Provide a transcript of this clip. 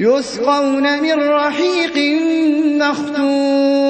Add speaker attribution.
Speaker 1: يُسْقَوْنَ مِن رَّحِيقٍ مَّخْتُومٍ